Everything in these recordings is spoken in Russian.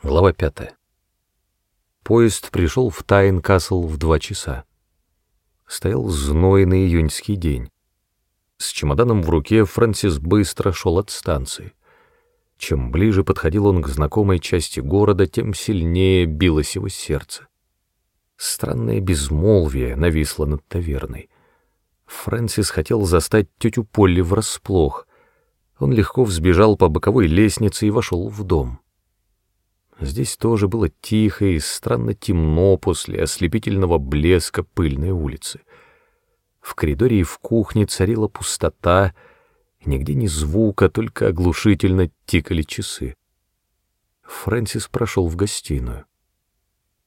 Глава пятая. Поезд пришел в Тайн-Касл в два часа. Стоял знойный июньский день. С чемоданом в руке Фрэнсис быстро шел от станции. Чем ближе подходил он к знакомой части города, тем сильнее билось его сердце. Странное безмолвие нависло над таверной. Фрэнсис хотел застать тетю Полли врасплох. Он легко взбежал по боковой лестнице и вошел в дом. Здесь тоже было тихо и странно темно после ослепительного блеска пыльной улицы. В коридоре и в кухне царила пустота, нигде ни звука, только оглушительно тикали часы. Фрэнсис прошел в гостиную.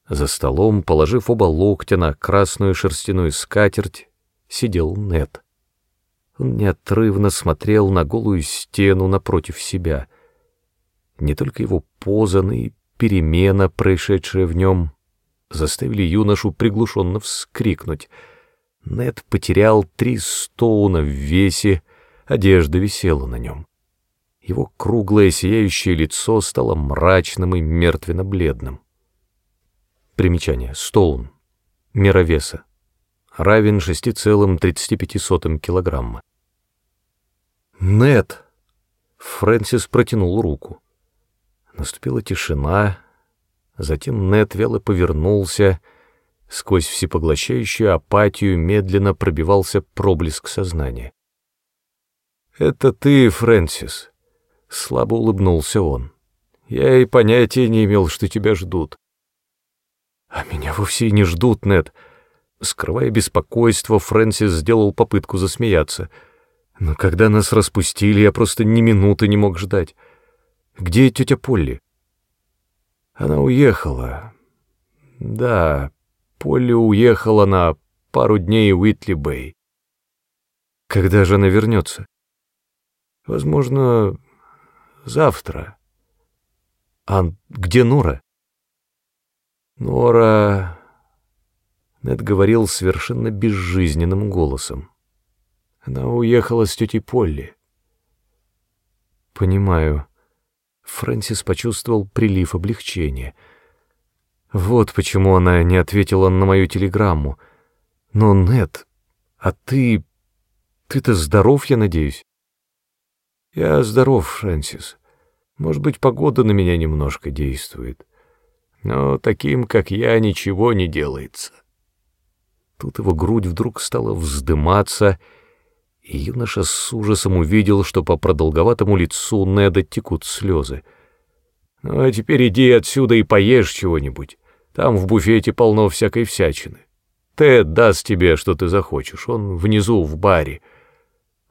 За столом, положив оба локтя на красную шерстяную скатерть, сидел Нед. Он неотрывно смотрел на голую стену напротив себя. Не только его поза, но и перемена, происшедшая в нем, заставили юношу приглушенно вскрикнуть. Нед потерял три стоуна в весе, одежда висела на нем. Его круглое сияющее лицо стало мрачным и мертвенно-бледным. Примечание. Стоун. Мера веса. Равен 6,35 килограмма. «Нед!» Фрэнсис протянул руку. Наступила тишина, затем Нед вяло повернулся, сквозь всепоглощающую апатию медленно пробивался проблеск сознания. «Это ты, Фрэнсис», — слабо улыбнулся он. «Я и понятия не имел, что тебя ждут». «А меня вовсе и не ждут, Нед». Скрывая беспокойство, Фрэнсис сделал попытку засмеяться. «Но когда нас распустили, я просто ни минуты не мог ждать». Где тетя Полли? Она уехала. Да, Полли уехала на пару дней в Уитли-Бэй. Когда же она вернется? Возможно, завтра. А где Нора? Нора... Нед говорил совершенно безжизненным голосом. Она уехала с тетей Полли. Понимаю. Фрэнсис почувствовал прилив облегчения. Вот почему она не ответила на мою телеграмму. Но, Нет, а ты... Ты-то здоров, я надеюсь? Я здоров, Фрэнсис. Может быть, погода на меня немножко действует. Но таким, как я, ничего не делается. Тут его грудь вдруг стала вздыматься, и юноша с ужасом увидел, что по продолговатому лицу Неда текут слезы. «Ну, а теперь иди отсюда и поешь чего-нибудь. Там в буфете полно всякой всячины. Тед даст тебе, что ты захочешь. Он внизу, в баре.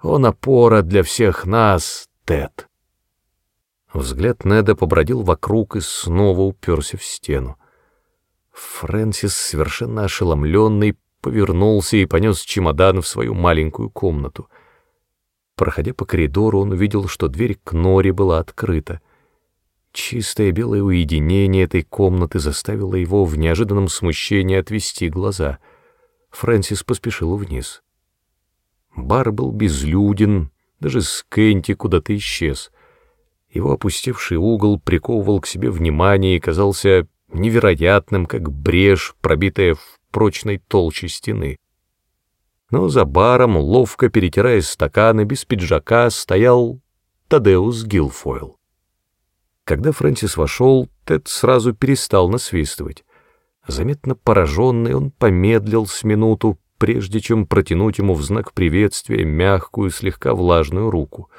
Он опора для всех нас, Тед». Взгляд Неда побродил вокруг и снова уперся в стену. Фрэнсис, совершенно ошеломленный, повернулся и понес чемодан в свою маленькую комнату. Проходя по коридору, он увидел, что дверь к норе была открыта. Чистое белое уединение этой комнаты заставило его в неожиданном смущении отвести глаза. Фрэнсис поспешил вниз. Бар был безлюден, даже Скэнти куда-то исчез. Его опустевший угол приковывал к себе внимание и казался невероятным, как брешь, пробитая в прочной толще стены. Но за баром, ловко перетирая стаканы, без пиджака, стоял Тадеус Гилфойл. Когда Фрэнсис вошел, Тед сразу перестал насвистывать. Заметно пораженный, он помедлил с минуту, прежде чем протянуть ему в знак приветствия мягкую, слегка влажную руку.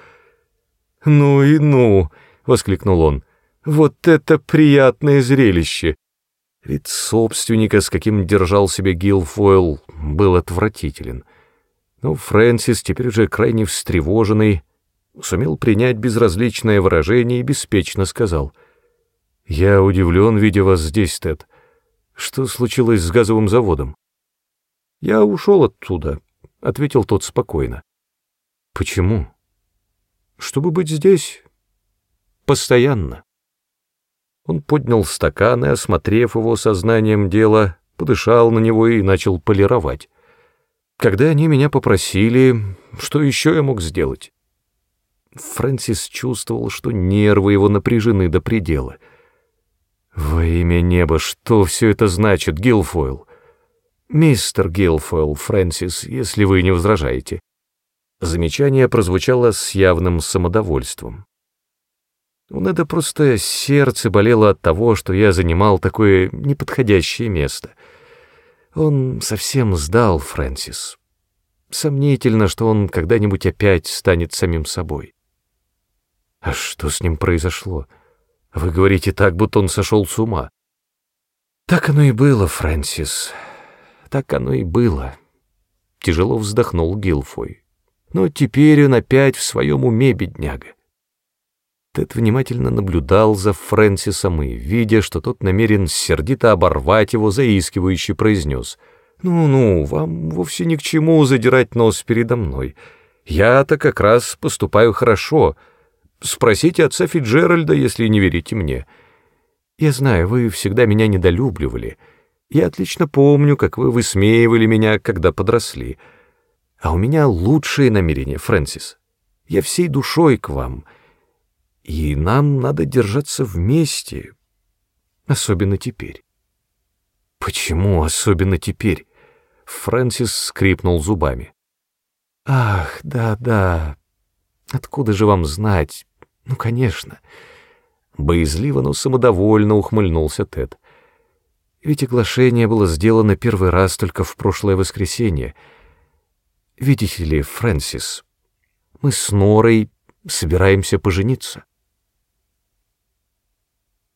«Ну и ну!» — воскликнул он. «Вот это приятное зрелище! Вид собственника, с каким держал себя Гилфойл, был отвратителен. Но Фрэнсис, теперь уже крайне встревоженный, сумел принять безразличное выражение и беспечно сказал. «Я удивлен, видя вас здесь, Тед. Что случилось с газовым заводом?» «Я ушел оттуда», — ответил тот спокойно. «Почему?» «Чтобы быть здесь постоянно». Он поднял стакан и, осмотрев его сознанием дела, подышал на него и начал полировать. Когда они меня попросили, что еще я мог сделать? Фрэнсис чувствовал, что нервы его напряжены до предела. Во имя неба, что все это значит, Гилфойл? Мистер Гилфойл, Фрэнсис, если вы не возражаете. Замечание прозвучало с явным самодовольством. У Неда просто сердце болело от того, что я занимал такое неподходящее место. Он совсем сдал, Фрэнсис. Сомнительно, что он когда-нибудь опять станет самим собой. А что с ним произошло? Вы говорите так, будто он сошел с ума. Так оно и было, Фрэнсис. Так оно и было. Тяжело вздохнул Гилфой. Но теперь он опять в своем уме, бедняга. Тед внимательно наблюдал за Фрэнсисом и, видя, что тот намерен сердито оборвать его, заискивающе произнес. «Ну-ну, вам вовсе ни к чему задирать нос передо мной. Я-то как раз поступаю хорошо. Спросите отца Фиджеральда, если не верите мне. Я знаю, вы всегда меня недолюбливали. Я отлично помню, как вы высмеивали меня, когда подросли. А у меня лучшие намерения, Фрэнсис. Я всей душой к вам» и нам надо держаться вместе, особенно теперь. Почему особенно теперь? Фрэнсис скрипнул зубами. Ах, да-да. Откуда же вам знать? Ну, конечно. Боязливо, но самодовольно ухмыльнулся Тед. Ведь оглашение было сделано первый раз только в прошлое воскресенье. Видите ли, Фрэнсис, мы с Норой собираемся пожениться.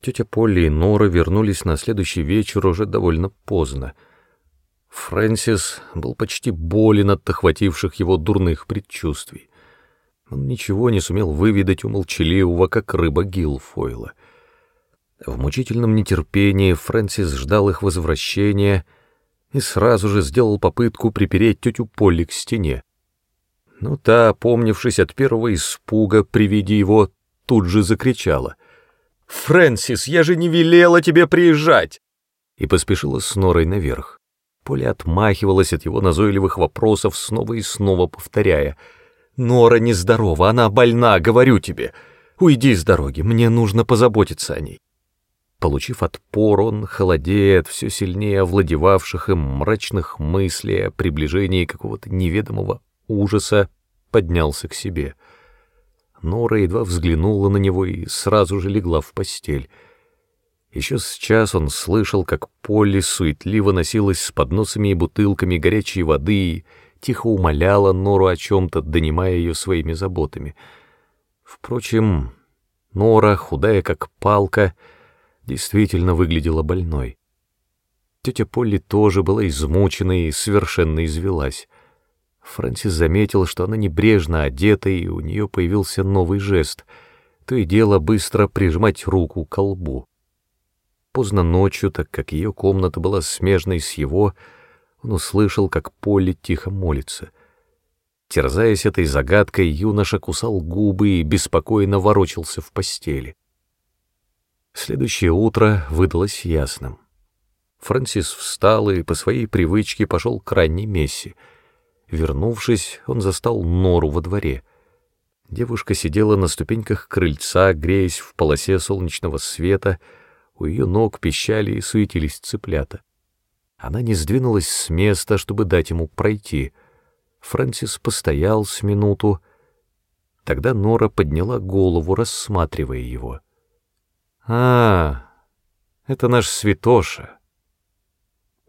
Тетя Полли и Нора вернулись на следующий вечер уже довольно поздно. Фрэнсис был почти болен от охвативших его дурных предчувствий. Он ничего не сумел выведать у молчаливого, как рыба Гилфойла. В мучительном нетерпении Фрэнсис ждал их возвращения и сразу же сделал попытку припереть тетю Полли к стене. Но та, опомнившись от первого испуга при виде его, тут же закричала — «Фрэнсис, я же не велела тебе приезжать!» И поспешила с Норой наверх. Поля отмахивалась от его назойливых вопросов, снова и снова повторяя. «Нора нездорова, она больна, говорю тебе. Уйди с дороги, мне нужно позаботиться о ней». Получив отпор, он холодеет все сильнее овладевавших им мрачных мыслей о приближении какого-то неведомого ужаса, поднялся к себе — Нора едва взглянула на него и сразу же легла в постель. Еще сейчас он слышал, как Полли суетливо носилась с подносами и бутылками горячей воды и тихо умоляла Нору о чем-то, донимая ее своими заботами. Впрочем, Нора, худая как палка, действительно выглядела больной. Тетя Полли тоже была измучена и совершенно извелась. Фрэнсис заметил, что она небрежно одета, и у нее появился новый жест — то и дело быстро прижимать руку к лбу. Поздно ночью, так как ее комната была смежной с его, он услышал, как Полли тихо молится. Терзаясь этой загадкой, юноша кусал губы и беспокойно ворочался в постели. Следующее утро выдалось ясным. Фрэнсис встал и по своей привычке пошел к ранней мессе — Вернувшись, он застал Нору во дворе. Девушка сидела на ступеньках крыльца, греясь в полосе солнечного света, у ее ног пищали и суетились цыплята. Она не сдвинулась с места, чтобы дать ему пройти. Фрэнсис постоял с минуту. Тогда Нора подняла голову, рассматривая его. «А, это наш святоша.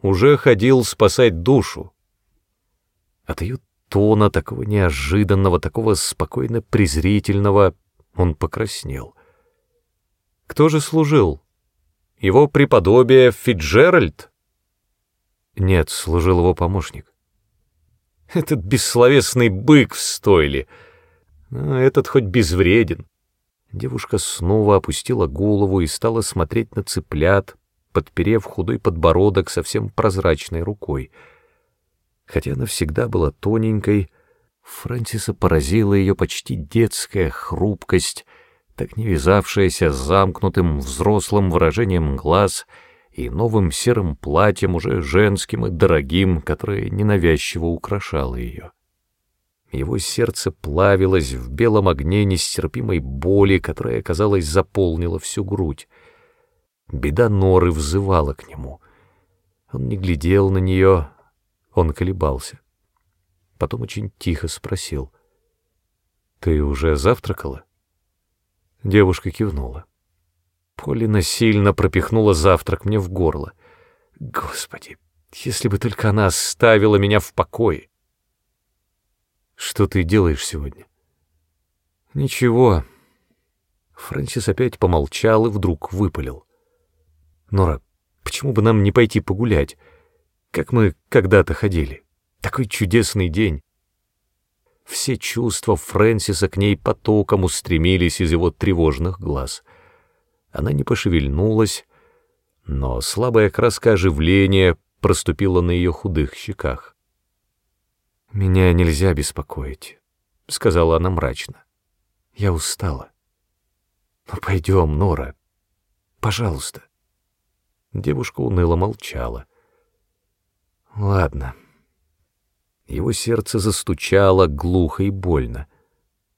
Уже ходил спасать душу. От ее тона, такого неожиданного, такого спокойно презрительного, он покраснел. Кто же служил? Его преподобие Фиджеральд? Нет, служил его помощник. Этот бессловесный бык в стойле. А этот хоть безвреден. Девушка снова опустила голову и стала смотреть на цыплят, подперев худой подбородок совсем прозрачной рукой — Хотя она всегда была тоненькой, Фрэнсиса поразила ее почти детская хрупкость, так не вязавшаяся с замкнутым взрослым выражением глаз и новым серым платьем, уже женским и дорогим, которое ненавязчиво украшало ее. Его сердце плавилось в белом огне нестерпимой боли, которая, казалось, заполнила всю грудь. Беда Норы взывала к нему. Он не глядел на нее, он колебался. Потом очень тихо спросил. «Ты уже завтракала?» Девушка кивнула. Полина сильно пропихнула завтрак мне в горло. Господи, если бы только она оставила меня в покое. Что ты делаешь сегодня? Ничего. Фрэнсис опять помолчал и вдруг выпалил. Нора, почему бы нам не пойти погулять, как мы когда-то ходили? Такой чудесный день. Все чувства Фрэнсиса к ней потоком устремились из его тревожных глаз. Она не пошевельнулась, но слабая краска оживления проступила на ее худых щеках. «Меня нельзя беспокоить», — сказала она мрачно. «Я устала». «Ну, пойдем, Нора. Пожалуйста». Девушка уныло молчала. «Ладно». Его сердце застучало глухо и больно.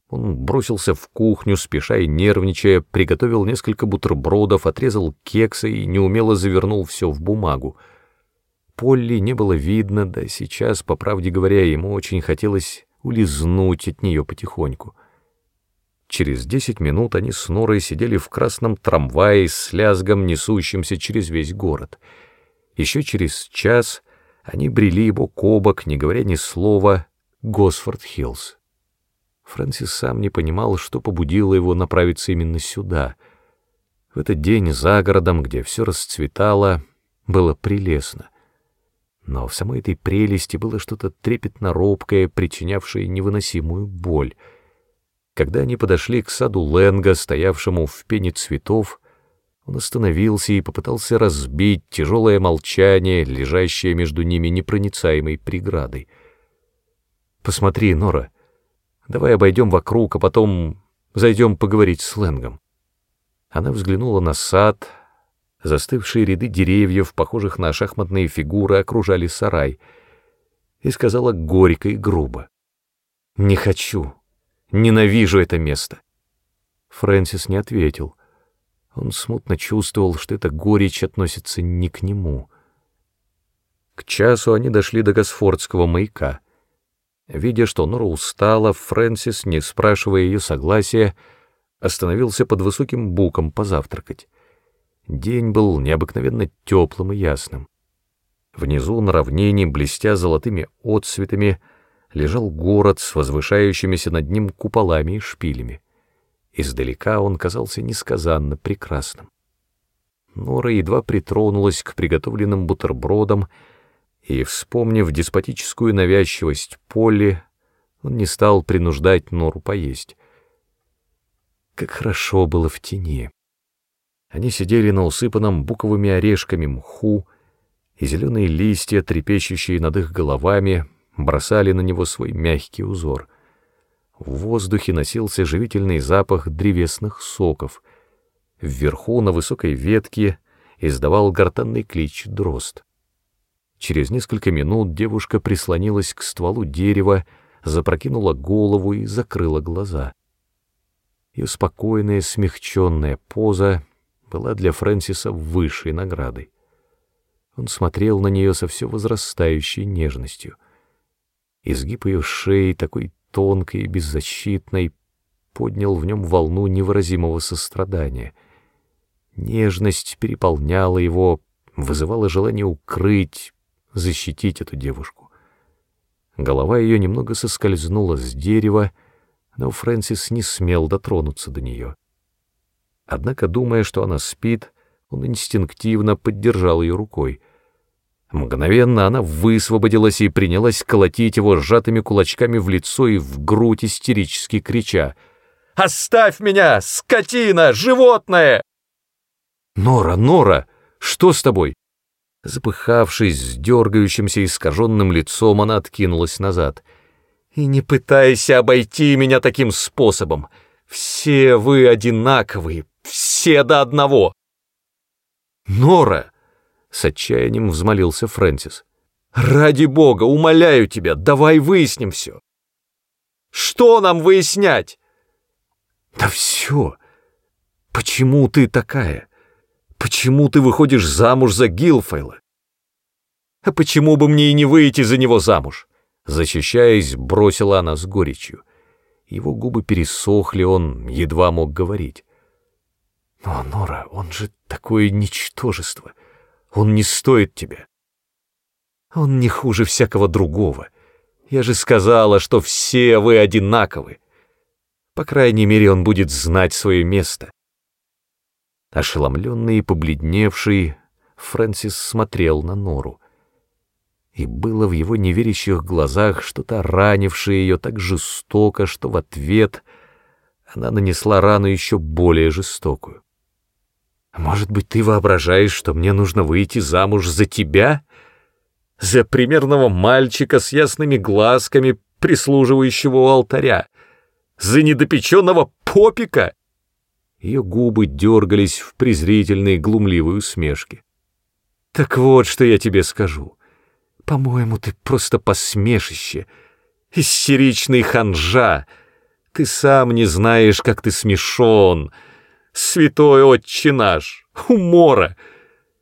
Он бросился в кухню, спеша и нервничая, приготовил несколько бутербродов, отрезал кексы и неумело завернул все в бумагу. Полли не было видно, да сейчас, по правде говоря, ему очень хотелось улизнуть от нее потихоньку. Через десять минут они с Норой сидели в красном трамвае с лязгом, несущимся через весь город. Еще через час они брели бок о бок, не говоря ни слова, Госфорд-Хиллз. Фрэнсис сам не понимал, что побудило его направиться именно сюда. В этот день за городом, где все расцветало, было прелестно. Но в самой этой прелести было что-то трепетно-робкое, причинявшее невыносимую боль. Когда они подошли к саду Ленга, стоявшему в пене цветов, он остановился и попытался разбить тяжелое молчание, лежащее между ними непроницаемой преградой. «Посмотри, Нора, давай обойдем вокруг, а потом зайдем поговорить с Ленгом». Она взглянула на сад. Застывшие ряды деревьев, похожих на шахматные фигуры, окружали сарай, и сказала горько и грубо. «Не хочу. Ненавижу это место». Фрэнсис не ответил. Он смутно чувствовал, что эта горечь относится не к нему. К часу они дошли до Госфордского маяка. Видя, что Нора устала, Фрэнсис, не спрашивая ее согласия, остановился под высоким буком позавтракать. День был необыкновенно теплым и ясным. Внизу на равнине, блестя золотыми отсветами, лежал город с возвышающимися над ним куполами и шпилями. Издалека он казался несказанно прекрасным. Нора едва притронулась к приготовленным бутербродам, и, вспомнив деспотическую навязчивость Полли, он не стал принуждать Нору поесть. Как хорошо было в тени. Они сидели на усыпанном буковыми орешками мху, и зеленые листья, трепещущие над их головами, бросали на него свой мягкий узор — в воздухе носился живительный запах древесных соков. Вверху на высокой ветке издавал гортанный клич дрозд. Через несколько минут девушка прислонилась к стволу дерева, запрокинула голову и закрыла глаза. Ее спокойная, смягченная поза была для Фрэнсиса высшей наградой. Он смотрел на нее со все возрастающей нежностью. Изгиб ее шеи такой тонкой беззащитной, поднял в нем волну невыразимого сострадания. Нежность переполняла его, вызывала желание укрыть, защитить эту девушку. Голова ее немного соскользнула с дерева, но Фрэнсис не смел дотронуться до нее. Однако, думая, что она спит, он инстинктивно поддержал ее рукой. Мгновенно она высвободилась и принялась колотить его сжатыми кулачками в лицо и в грудь, истерически крича. «Оставь меня, скотина, животное!» «Нора, Нора, что с тобой?» Запыхавшись, с дергающимся искаженным лицом, она откинулась назад. «И не пытайся обойти меня таким способом. Все вы одинаковые, все до одного!» «Нора!» — с отчаянием взмолился Фрэнсис. «Ради бога, умоляю тебя, давай выясним все!» «Что нам выяснять?» «Да все! Почему ты такая? Почему ты выходишь замуж за Гилфайла? А почему бы мне и не выйти за него замуж? Защищаясь, бросила она с горечью. Его губы пересохли, он едва мог говорить. Но, Нора, он же такое ничтожество. Он не стоит тебя. Он не хуже всякого другого. Я же сказала, что все вы одинаковы. По крайней мере, он будет знать свое место. Ошеломленный и побледневший, Фрэнсис смотрел на Нору. И было в его неверящих глазах что-то ранившее ее так жестоко, что в ответ она нанесла рану еще более жестокую. «Может быть, ты воображаешь, что мне нужно выйти замуж за тебя? За примерного мальчика с ясными глазками, прислуживающего у алтаря? За недопеченного попика?» Ее губы дергались в презрительной глумливой усмешке. «Так вот, что я тебе скажу. По-моему, ты просто посмешище, истеричный ханжа. Ты сам не знаешь, как ты смешон. Святой отче наш, умора.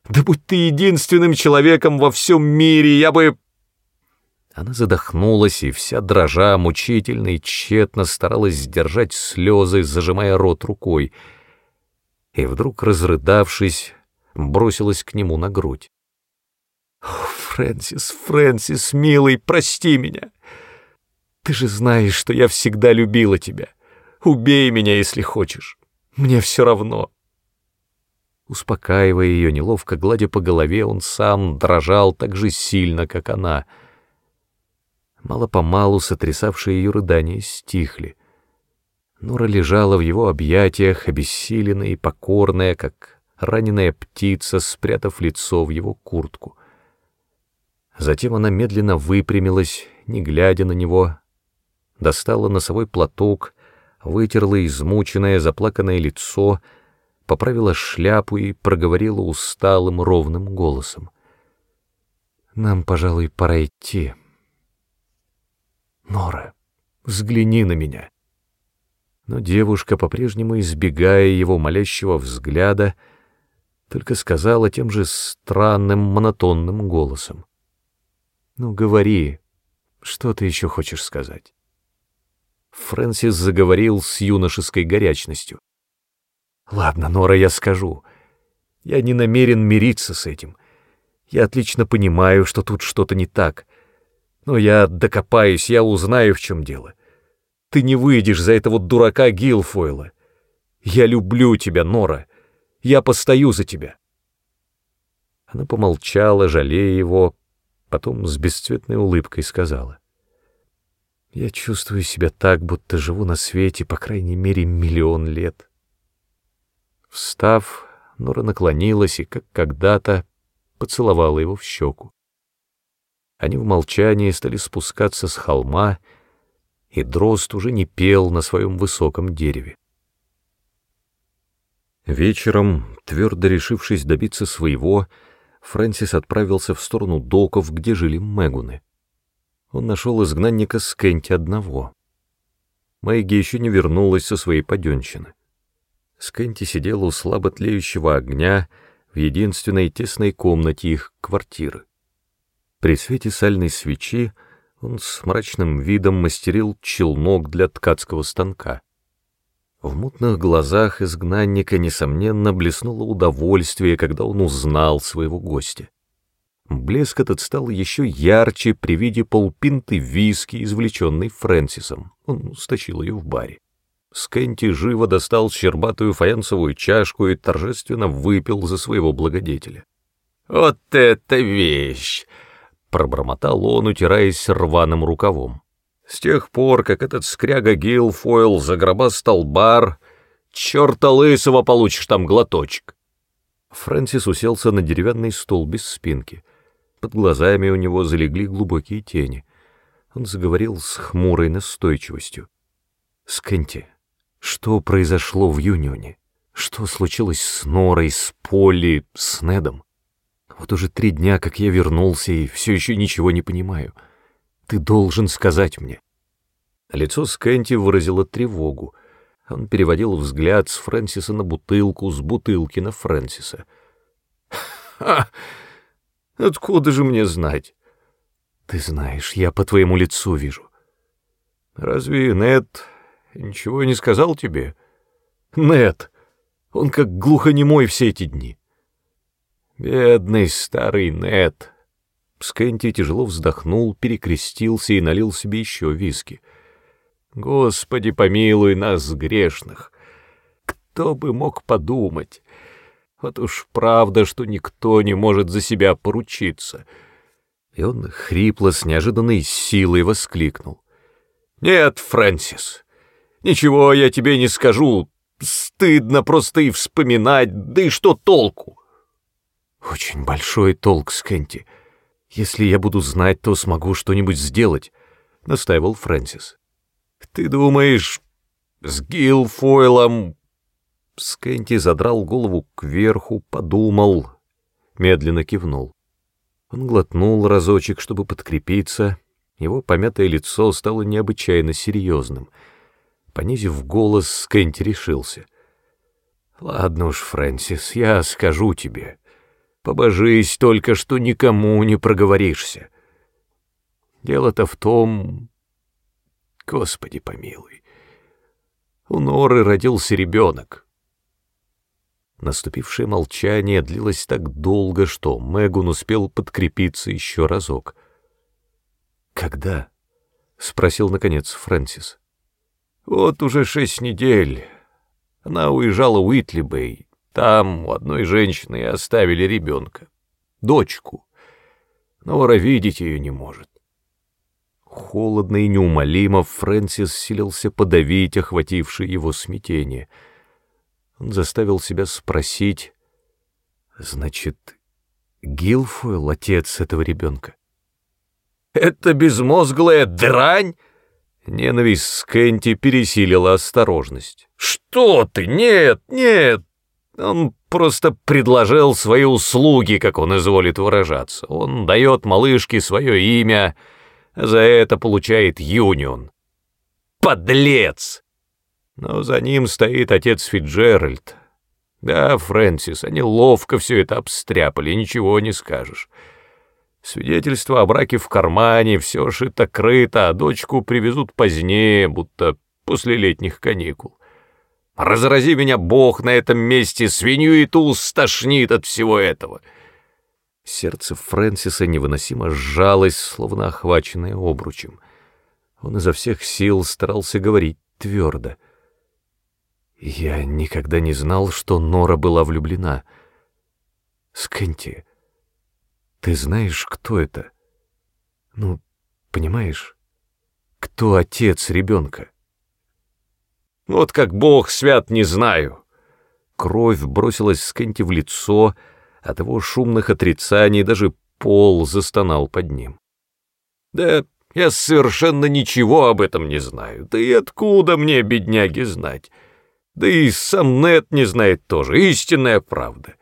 Да будь ты единственным человеком во всем мире, я бы...» Она задохнулась и вся дрожа мучительно и тщетно старалась сдержать слезы, зажимая рот рукой. И вдруг, разрыдавшись, бросилась к нему на грудь. «О, Фрэнсис, Фрэнсис, милый, прости меня! Ты же знаешь, что я всегда любила тебя. Убей меня, если хочешь. Мне все равно». Успокаивая ее, неловко гладя по голове, он сам дрожал так же сильно, как она — Мало-помалу сотрясавшие ее рыдания стихли. Нора лежала в его объятиях, обессиленная и покорная, как раненая птица, спрятав лицо в его куртку. Затем она медленно выпрямилась, не глядя на него, достала носовой платок, вытерла измученное, заплаканное лицо, поправила шляпу и проговорила усталым, ровным голосом. «Нам, пожалуй, пора идти». Нора, взгляни на меня. Но девушка, по-прежнему избегая его молящего взгляда, только сказала тем же странным монотонным голосом. «Ну, говори, что ты еще хочешь сказать?» Фрэнсис заговорил с юношеской горячностью. «Ладно, Нора, я скажу. Я не намерен мириться с этим. Я отлично понимаю, что тут что-то не так. Но я докопаюсь, я узнаю, в чем дело. Ты не выйдешь за этого дурака Гилфойла. Я люблю тебя, Нора. Я постою за тебя. Она помолчала, жалея его, потом с бесцветной улыбкой сказала. Я чувствую себя так, будто живу на свете, по крайней мере, миллион лет. Встав, Нора наклонилась и, как когда-то, поцеловала его в щеку. Они в молчании стали спускаться с холма, и дрозд уже не пел на своем высоком дереве. Вечером, твердо решившись добиться своего, Фрэнсис отправился в сторону доков, где жили Мегуны. Он нашел изгнанника Скенти одного. Мэгги еще не вернулась со своей паденщины. Скенти сидела у слабо тлеющего огня в единственной тесной комнате их квартиры. При свете сальной свечи он с мрачным видом мастерил челнок для ткацкого станка. В мутных глазах изгнанника, несомненно, блеснуло удовольствие, когда он узнал своего гостя. Блеск этот стал еще ярче при виде полпинты виски, извлеченной Фрэнсисом. Он стащил ее в баре. Скэнти живо достал щербатую фаянсовую чашку и торжественно выпил за своего благодетеля. «Вот это вещь!» пробормотал он, утираясь рваным рукавом. С тех пор, как этот скряга Гилфойл загробастал бар, черта лысого получишь там глоточек. Фрэнсис уселся на деревянный стул без спинки. Под глазами у него залегли глубокие тени. Он заговорил с хмурой настойчивостью. «Скэнти, что произошло в Юнионе? Что случилось с Норой, с Полли, с Недом? Вот уже три дня, как я вернулся, и все еще ничего не понимаю. Ты должен сказать мне». Лицо Скэнти выразило тревогу. Он переводил взгляд с Фрэнсиса на бутылку, с бутылки на Фрэнсиса. Ха! Откуда же мне знать? Ты знаешь, я по твоему лицу вижу. Разве Нет ничего не сказал тебе? Нет, он как глухонемой все эти дни. Бедный старый Нет. Скэнти тяжело вздохнул, перекрестился и налил себе еще виски. Господи, помилуй нас, грешных! Кто бы мог подумать? Вот уж правда, что никто не может за себя поручиться. И он хрипло с неожиданной силой воскликнул. «Нет, Фрэнсис, ничего я тебе не скажу. Стыдно просто и вспоминать, да и что толку?» «Очень большой толк, Скэнти. Если я буду знать, то смогу что-нибудь сделать», — настаивал Фрэнсис. «Ты думаешь, с Гилфойлом Скэнти задрал голову кверху, подумал, медленно кивнул. Он глотнул разочек, чтобы подкрепиться. Его помятое лицо стало необычайно серьезным. Понизив голос, Скэнти решился. «Ладно уж, Фрэнсис, я скажу тебе. Побожись только, что никому не проговоришься. Дело-то в том... Господи помилуй. У Норы родился ребенок. Наступившее молчание длилось так долго, что Мэгун успел подкрепиться еще разок. «Когда?» — спросил, наконец, Фрэнсис. «Вот уже шесть недель. Она уезжала в Уитли-Бэй. Там у одной женщины оставили ребенка. Дочку. Нора видеть ее не может. Холодно и неумолимо Фрэнсис силился подавить охватившее его смятение — он заставил себя спросить, значит, Гилфойл — отец этого ребенка? «Это безмозглая дрань!» Ненависть Скэнти пересилила осторожность. «Что ты? Нет, нет! Он просто предложил свои услуги, как он изволит выражаться. Он дает малышке свое имя, а за это получает юнион. Подлец! Но за ним стоит отец Фиджеральд. Да, Фрэнсис, они ловко все это обстряпали, ничего не скажешь. Свидетельство о браке в кармане, все шито-крыто, а дочку привезут позднее, будто после летних каникул. Разрази меня Бог на этом месте, свинью и ту стошнит от всего этого. Сердце Фрэнсиса невыносимо сжалось, словно охваченное обручем. Он изо всех сил старался говорить твердо — я никогда не знал, что Нора была влюблена. Скэнти, ты знаешь, кто это? Ну, понимаешь, кто отец ребенка? Вот как бог свят, не знаю. Кровь бросилась Скэнти в лицо, от его шумных отрицаний даже пол застонал под ним. Да я совершенно ничего об этом не знаю. Да и откуда мне, бедняги, знать? Да и сам Нет не знает тоже, истинная правда.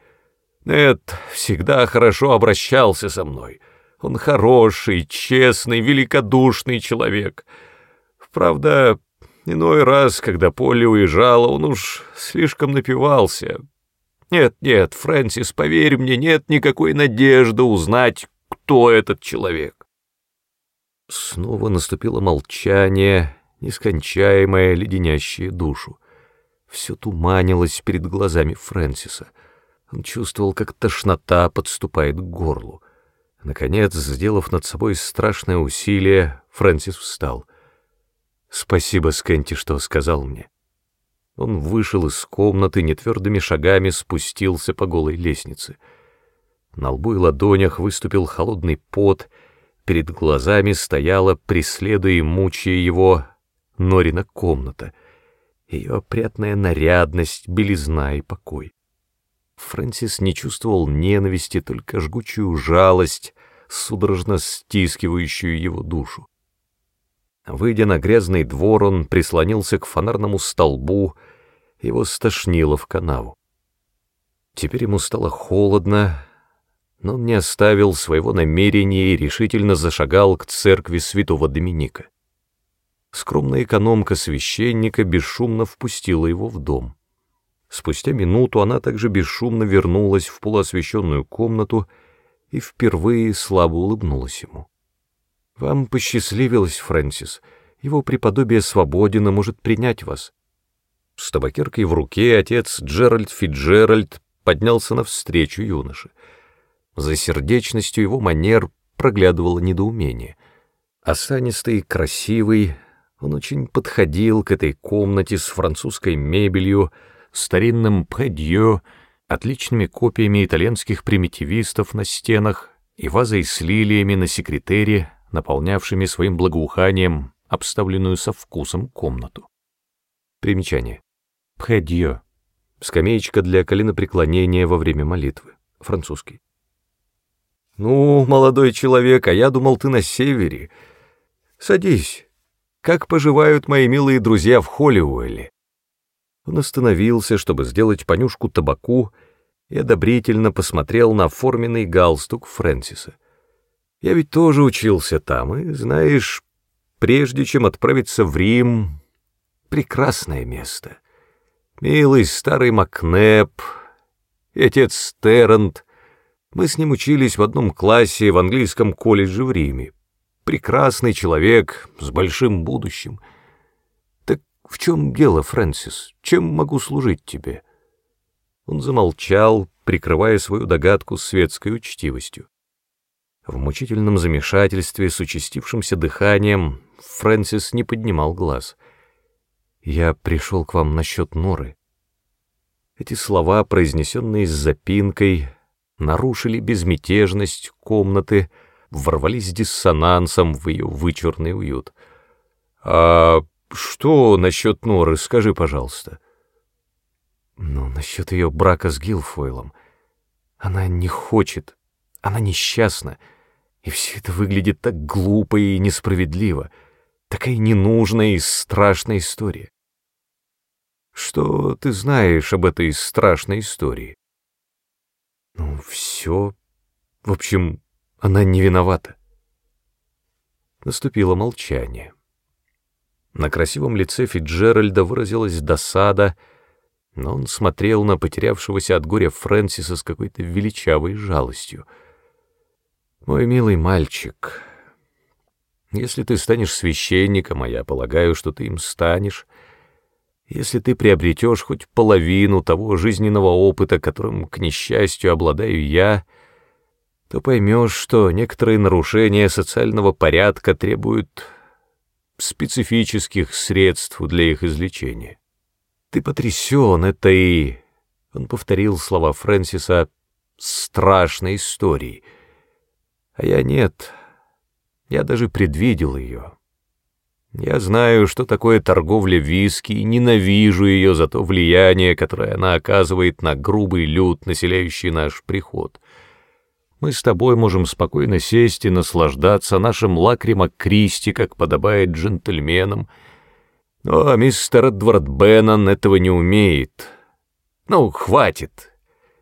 Нет всегда хорошо обращался со мной. Он хороший, честный, великодушный человек. Правда, иной раз, когда Полли уезжала, он уж слишком напивался. Нет, нет, Фрэнсис, поверь мне, нет никакой надежды узнать, кто этот человек. Снова наступило молчание, нескончаемое, леденящее душу. Все туманилось перед глазами Фрэнсиса. Он чувствовал, как тошнота подступает к горлу. Наконец, сделав над собой страшное усилие, Фрэнсис встал. «Спасибо, Скэнти, что сказал мне». Он вышел из комнаты, нетвердыми шагами спустился по голой лестнице. На лбу и ладонях выступил холодный пот, перед глазами стояла, преследуя и мучая его, Норина комната — ее опрятная нарядность, белизна и покой. Фрэнсис не чувствовал ненависти, только жгучую жалость, судорожно стискивающую его душу. Выйдя на грязный двор, он прислонился к фонарному столбу, его стошнило в канаву. Теперь ему стало холодно, но он не оставил своего намерения и решительно зашагал к церкви святого Доминика скромная экономка священника бесшумно впустила его в дом. Спустя минуту она также бесшумно вернулась в полуосвещенную комнату и впервые слабо улыбнулась ему. «Вам посчастливилось, Фрэнсис. Его преподобие свободен может принять вас». С табакеркой в руке отец Джеральд Фиджеральд поднялся навстречу юноше. За сердечностью его манер проглядывало недоумение. Осанистый, красивый, он очень подходил к этой комнате с французской мебелью, старинным предье, отличными копиями итальянских примитивистов на стенах и вазой с лилиями на секретере, наполнявшими своим благоуханием обставленную со вкусом комнату. Примечание. Предье. Скамеечка для коленопреклонения во время молитвы. Французский. «Ну, молодой человек, а я думал, ты на севере. Садись. Как поживают мои милые друзья в Холлиуэлле?» Он остановился, чтобы сделать понюшку табаку, и одобрительно посмотрел на форменный галстук Фрэнсиса. «Я ведь тоже учился там, и, знаешь, прежде чем отправиться в Рим, прекрасное место. Милый старый Макнеп отец Стернт, мы с ним учились в одном классе в английском колледже в Риме. Прекрасный человек с большим будущим — «В чем дело, Фрэнсис? Чем могу служить тебе?» Он замолчал, прикрывая свою догадку светской учтивостью. В мучительном замешательстве с участившимся дыханием Фрэнсис не поднимал глаз. «Я пришел к вам насчет Норы». Эти слова, произнесенные с запинкой, нарушили безмятежность комнаты, ворвались диссонансом в ее вычурный уют. «А что насчет Норы, скажи, пожалуйста. Ну, насчет ее брака с Гилфойлом. Она не хочет, она несчастна, и все это выглядит так глупо и несправедливо, такая ненужная и страшная история. Что ты знаешь об этой страшной истории? Ну, все. В общем, она не виновата. Наступило молчание. На красивом лице Фиджеральда выразилась досада, но он смотрел на потерявшегося от горя Фрэнсиса с какой-то величавой жалостью. «Мой милый мальчик, если ты станешь священником, а я полагаю, что ты им станешь, если ты приобретешь хоть половину того жизненного опыта, которым, к несчастью, обладаю я, то поймешь, что некоторые нарушения социального порядка требуют специфических средств для их излечения. Ты потрясен этой, он повторил слова Фрэнсиса, страшной историей. А я нет, я даже предвидел ее. Я знаю, что такое торговля виски, и ненавижу ее за то влияние, которое она оказывает на грубый люд, населяющий наш приход мы с тобой можем спокойно сесть и наслаждаться нашим лакрима Кристи, как подобает джентльменам. Но мистер Эдвард Беннон этого не умеет. Ну, хватит.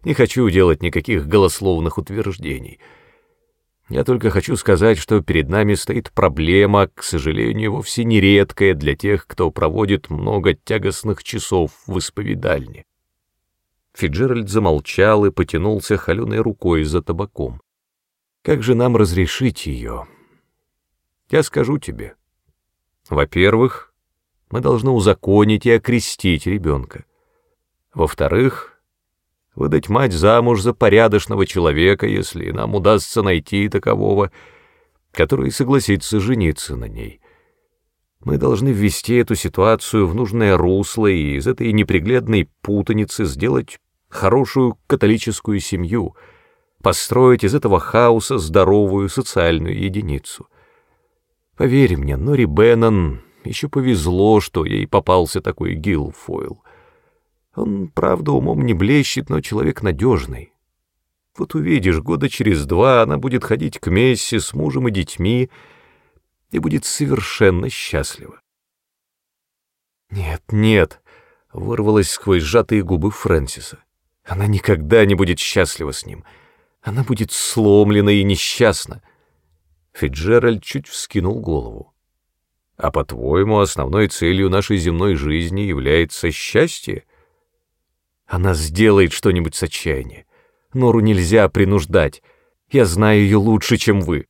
Не хочу делать никаких голословных утверждений. Я только хочу сказать, что перед нами стоит проблема, к сожалению, вовсе нередкая для тех, кто проводит много тягостных часов в исповедальне. Фиджеральд замолчал и потянулся холеной рукой за табаком. «Как же нам разрешить ее?» «Я скажу тебе. Во-первых, мы должны узаконить и окрестить ребенка. Во-вторых, выдать мать замуж за порядочного человека, если нам удастся найти такового, который согласится жениться на ней. Мы должны ввести эту ситуацию в нужное русло и из этой неприглядной путаницы сделать хорошую католическую семью, построить из этого хаоса здоровую социальную единицу. Поверь мне, Нори Беннон еще повезло, что ей попался такой Гилфойл. Он, правда, умом не блещет, но человек надежный. Вот увидишь, года через два она будет ходить к мессе с мужем и детьми и будет совершенно счастлива. «Нет, нет», — вырвалось сквозь сжатые губы Фрэнсиса. Она никогда не будет счастлива с ним. Она будет сломлена и несчастна. Фиджеральд чуть вскинул голову. А по-твоему, основной целью нашей земной жизни является счастье? Она сделает что-нибудь с отчаяния. Нору нельзя принуждать. Я знаю ее лучше, чем вы.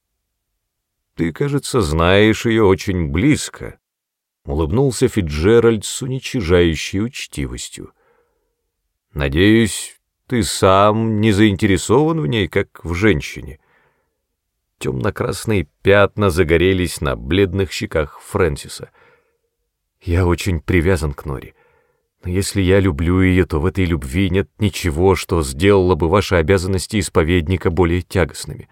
Ты, кажется, знаешь ее очень близко, — улыбнулся Фиджеральд с уничижающей учтивостью. Надеюсь, ты сам не заинтересован в ней, как в женщине. Темно-красные пятна загорелись на бледных щеках Фрэнсиса. Я очень привязан к Нори. Но если я люблю ее, то в этой любви нет ничего, что сделало бы ваши обязанности исповедника более тягостными.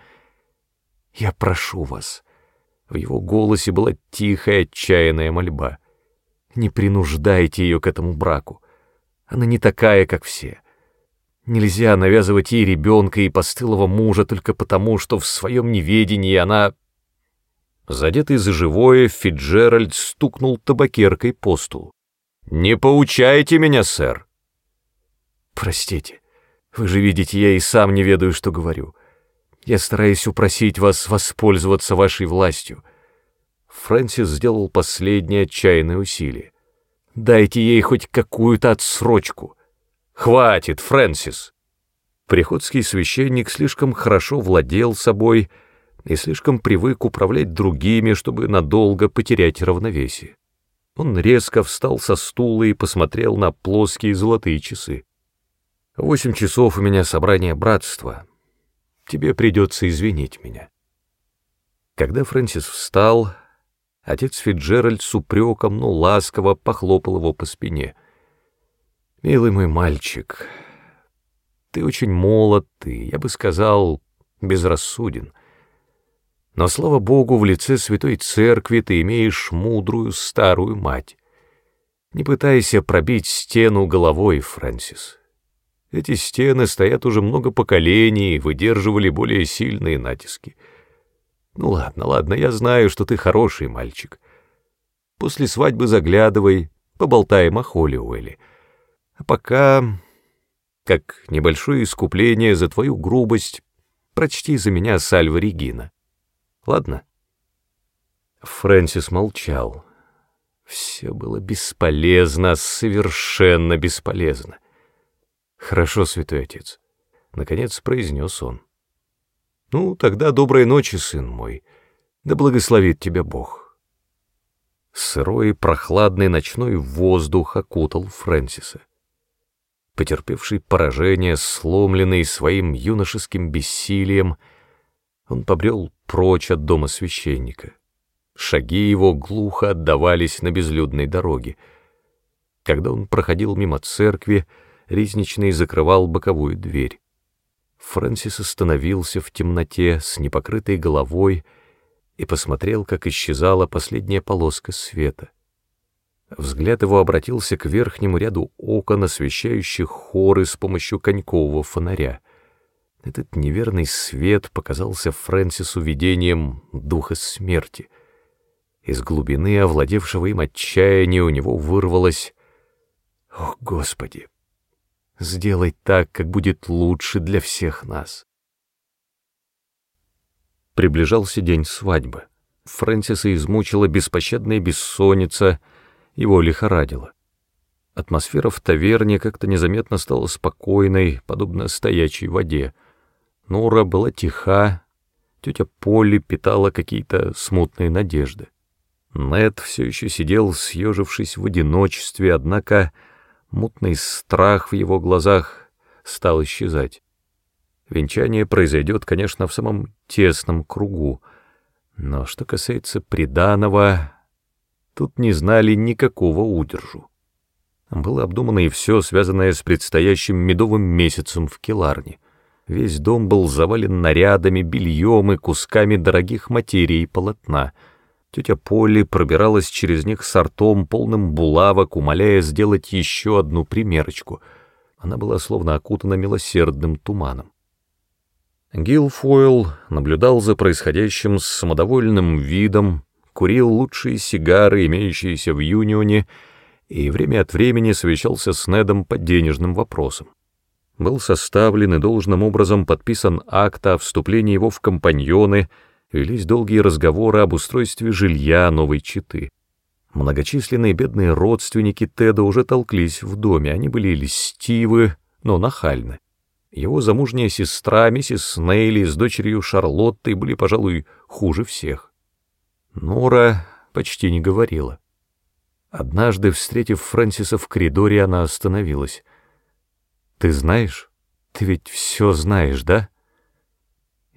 Я прошу вас. В его голосе была тихая, отчаянная мольба. Не принуждайте ее к этому браку. Она не такая, как все. Нельзя навязывать ей ребенка и постылого мужа только потому, что в своем неведении она... Задетый за живое, Фиджеральд стукнул табакеркой по столу. «Не поучайте меня, сэр!» «Простите, вы же видите, я и сам не ведаю, что говорю. Я стараюсь упросить вас воспользоваться вашей властью». Фрэнсис сделал последнее отчаянное усилие. «Дайте ей хоть какую-то отсрочку». «Хватит, Фрэнсис!» Приходский священник слишком хорошо владел собой и слишком привык управлять другими, чтобы надолго потерять равновесие. Он резко встал со стула и посмотрел на плоские золотые часы. «Восемь часов у меня собрание братства. Тебе придется извинить меня». Когда Фрэнсис встал, отец Фиджеральд с упреком, но ласково похлопал его по спине — Милый мой мальчик, ты очень молод, ты, я бы сказал, безрассуден. Но, слава Богу, в лице Святой Церкви ты имеешь мудрую старую мать. Не пытайся пробить стену головой, Фрэнсис. Эти стены стоят уже много поколений и выдерживали более сильные натиски. Ну ладно, ладно, я знаю, что ты хороший мальчик. После свадьбы заглядывай, поболтаем о Холлиуэлле. А пока, как небольшое искупление за твою грубость, прочти за меня Сальва Регина. Ладно?» Фрэнсис молчал. Все было бесполезно, совершенно бесполезно. «Хорошо, святой отец», — наконец произнес он. «Ну, тогда доброй ночи, сын мой. Да благословит тебя Бог». Сырой прохладный ночной воздух окутал Фрэнсиса потерпевший поражение, сломленный своим юношеским бессилием, он побрел прочь от дома священника. Шаги его глухо отдавались на безлюдной дороге. Когда он проходил мимо церкви, Ризничный закрывал боковую дверь. Фрэнсис остановился в темноте с непокрытой головой и посмотрел, как исчезала последняя полоска света — Взгляд его обратился к верхнему ряду окон, освещающих хоры с помощью конькового фонаря. Этот неверный свет показался Фрэнсису видением духа смерти. Из глубины овладевшего им отчаяния у него вырвалось «О, Господи! Сделай так, как будет лучше для всех нас!» Приближался день свадьбы. Фрэнсиса измучила беспощадная бессонница — его лихорадило. Атмосфера в таверне как-то незаметно стала спокойной, подобно стоячей воде. Нора была тиха, тетя Полли питала какие-то смутные надежды. Нед все еще сидел, съежившись в одиночестве, однако мутный страх в его глазах стал исчезать. Венчание произойдет, конечно, в самом тесном кругу, но что касается приданого, Тут не знали никакого удержу. Было обдумано и все, связанное с предстоящим медовым месяцем в Келарне. Весь дом был завален нарядами, бельем и кусками дорогих материй и полотна. Тетя Полли пробиралась через них с ртом, полным булавок, умоляя сделать еще одну примерочку. Она была словно окутана милосердным туманом. Гилфойл наблюдал за происходящим с самодовольным видом, курил лучшие сигары, имеющиеся в Юнионе, и время от времени совещался с Недом по денежным вопросам. Был составлен и должным образом подписан акт о вступлении его в компаньоны, велись долгие разговоры об устройстве жилья новой четы. Многочисленные бедные родственники Теда уже толклись в доме, они были льстивы, но нахально. Его замужняя сестра, миссис Снейли, с дочерью Шарлоттой были, пожалуй, хуже всех. Нора почти не говорила. Однажды, встретив Фрэнсиса в коридоре, она остановилась. «Ты знаешь? Ты ведь все знаешь, да?»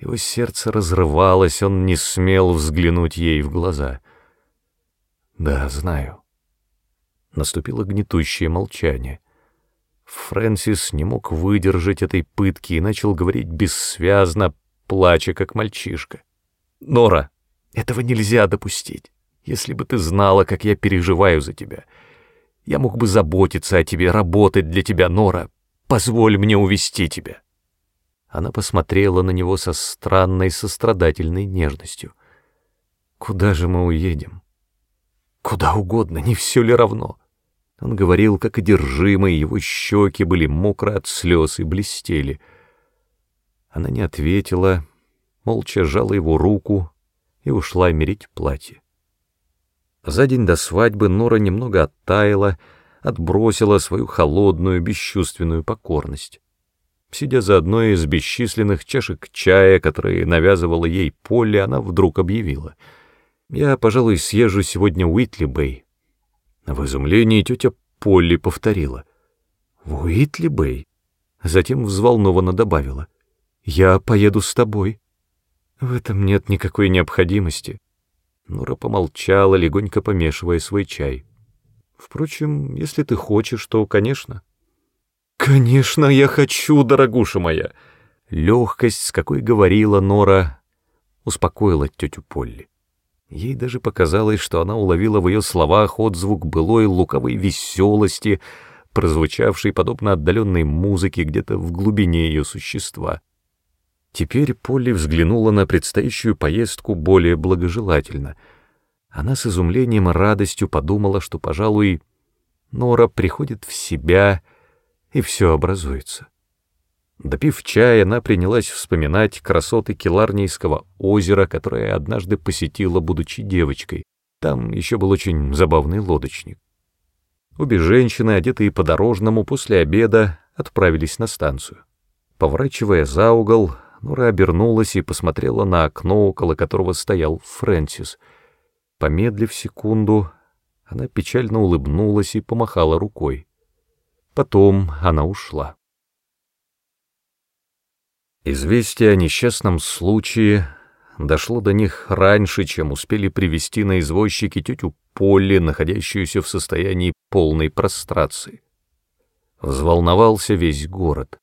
Его сердце разрывалось, он не смел взглянуть ей в глаза. «Да, знаю». Наступило гнетущее молчание. Фрэнсис не мог выдержать этой пытки и начал говорить бессвязно, плача, как мальчишка. «Нора, этого нельзя допустить. Если бы ты знала, как я переживаю за тебя. Я мог бы заботиться о тебе, работать для тебя, Нора. Позволь мне увести тебя». Она посмотрела на него со странной сострадательной нежностью. «Куда же мы уедем?» «Куда угодно, не все ли равно?» Он говорил, как одержимый, его щеки были мокры от слез и блестели. Она не ответила, молча сжала его руку и ушла мерить платье. За день до свадьбы Нора немного оттаяла, отбросила свою холодную, бесчувственную покорность. Сидя за одной из бесчисленных чашек чая, которые навязывала ей Полли, она вдруг объявила. «Я, пожалуй, съезжу сегодня Уитли-Бэй». В изумлении тетя Полли повторила. «В Уитли-Бэй?» Затем взволнованно добавила. «Я поеду с тобой». «В этом нет никакой необходимости», Нора помолчала, легонько помешивая свой чай. «Впрочем, если ты хочешь, то, конечно». «Конечно, я хочу, дорогуша моя!» Легкость, с какой говорила Нора, успокоила тетю Полли. Ей даже показалось, что она уловила в ее словах отзвук былой луковой веселости, прозвучавшей подобно отдаленной музыке где-то в глубине ее существа. Теперь Полли взглянула на предстоящую поездку более благожелательно. Она с изумлением и радостью подумала, что, пожалуй, Нора приходит в себя, и все образуется. Допив чая, она принялась вспоминать красоты Келарнийского озера, которое однажды посетила, будучи девочкой. Там еще был очень забавный лодочник. Обе женщины, одетые по-дорожному, после обеда отправились на станцию. Поворачивая за угол, Нора обернулась и посмотрела на окно, около которого стоял Фрэнсис. Помедлив секунду, она печально улыбнулась и помахала рукой. Потом она ушла. Известие о несчастном случае дошло до них раньше, чем успели привести на извозчике тетю Полли, находящуюся в состоянии полной прострации. Взволновался весь город.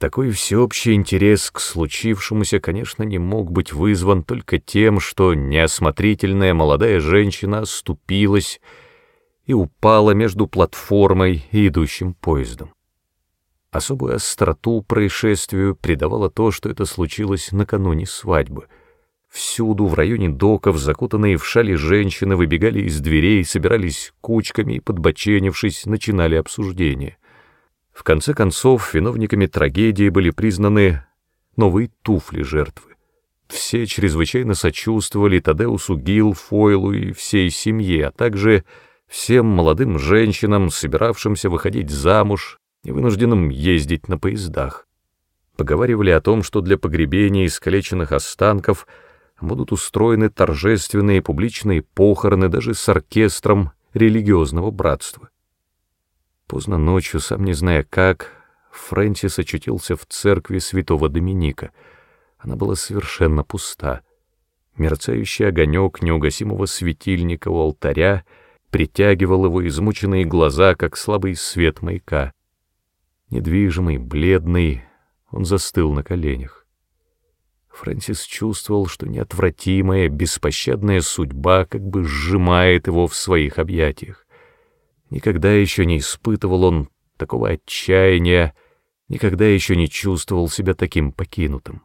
Такой всеобщий интерес к случившемуся, конечно, не мог быть вызван только тем, что неосмотрительная молодая женщина оступилась и упала между платформой и идущим поездом. Особую остроту происшествию придавало то, что это случилось накануне свадьбы. Всюду, в районе доков, закутанные в шали женщины выбегали из дверей, собирались кучками и, подбоченившись, начинали обсуждение — в конце концов, виновниками трагедии были признаны новые туфли жертвы. Все чрезвычайно сочувствовали Тадеусу Гилфойлу и всей семье, а также всем молодым женщинам, собиравшимся выходить замуж и вынужденным ездить на поездах. Поговаривали о том, что для погребения искалеченных останков будут устроены торжественные публичные похороны даже с оркестром религиозного братства. Поздно ночью, сам не зная как, Фрэнсис очутился в церкви святого Доминика. Она была совершенно пуста. Мерцающий огонек неугасимого светильника у алтаря притягивал его измученные глаза, как слабый свет маяка. Недвижимый, бледный, он застыл на коленях. Фрэнсис чувствовал, что неотвратимая, беспощадная судьба как бы сжимает его в своих объятиях. Никогда еще не испытывал он такого отчаяния, никогда еще не чувствовал себя таким покинутым.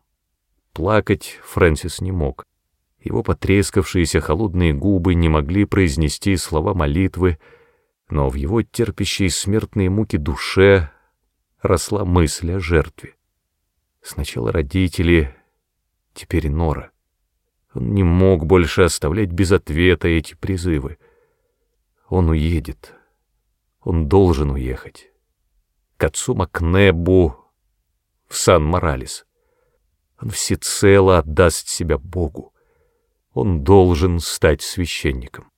Плакать Фрэнсис не мог. Его потрескавшиеся холодные губы не могли произнести слова молитвы, но в его терпящей смертные муки душе росла мысль о жертве. Сначала родители, теперь Нора. Он не мог больше оставлять без ответа эти призывы. Он уедет. Он должен уехать. к отцу Макнебу в Сан-Моралес. Он всецело отдаст себя Богу. Он должен стать священником.